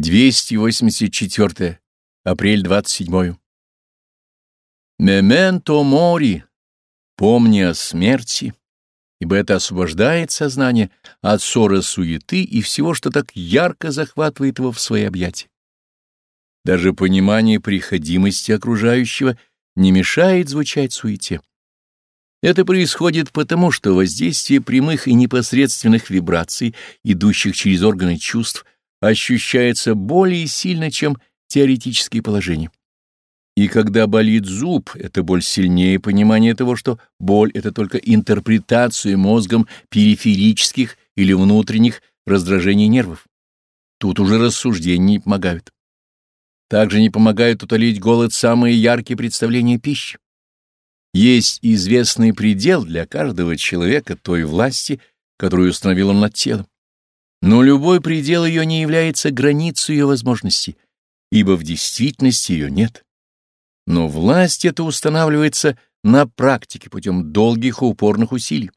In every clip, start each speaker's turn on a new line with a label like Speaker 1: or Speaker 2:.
Speaker 1: 284. Апрель 27. Мементо мори, помни о смерти, ибо это освобождает сознание от ссоры суеты и всего, что так ярко захватывает его в свои объятия. Даже понимание приходимости окружающего не мешает звучать суете. Это происходит потому, что воздействие прямых и непосредственных вибраций, идущих через органы чувств, ощущается более сильно, чем теоретические положения. И когда болит зуб, эта боль сильнее понимания того, что боль — это только интерпретация мозгом периферических или внутренних раздражений нервов. Тут уже рассуждения не помогают. Также не помогают утолить голод самые яркие представления пищи. Есть известный предел для каждого человека той власти, которую установил он над телом. Но любой предел ее не является границей ее возможностей, ибо в действительности ее нет. Но власть эта устанавливается на практике путем долгих и упорных усилий.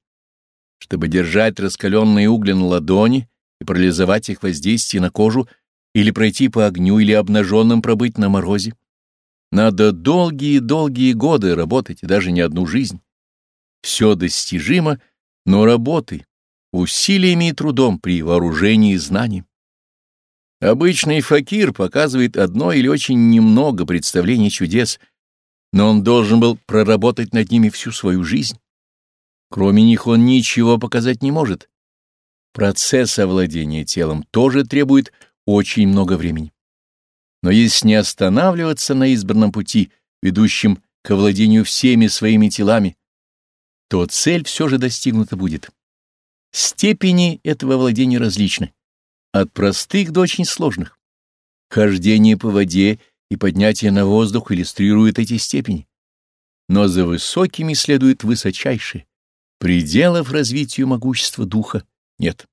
Speaker 1: Чтобы держать раскаленные угли на ладони и парализовать их воздействие на кожу, или пройти по огню, или обнаженным пробыть на морозе, надо долгие-долгие годы работать, и даже не одну жизнь. Все достижимо, но работай, усилиями и трудом при вооружении знаний. Обычный факир показывает одно или очень немного представлений чудес, но он должен был проработать над ними всю свою жизнь. Кроме них он ничего показать не может. Процесс овладения телом тоже требует очень много времени. Но если не останавливаться на избранном пути, ведущем к овладению всеми своими телами, то цель все же достигнута будет. Степени этого владения различны, от простых до очень сложных. Хождение по воде и поднятие на воздух иллюстрируют эти степени. Но за высокими следует высочайшие. Пределов развитию могущества духа нет.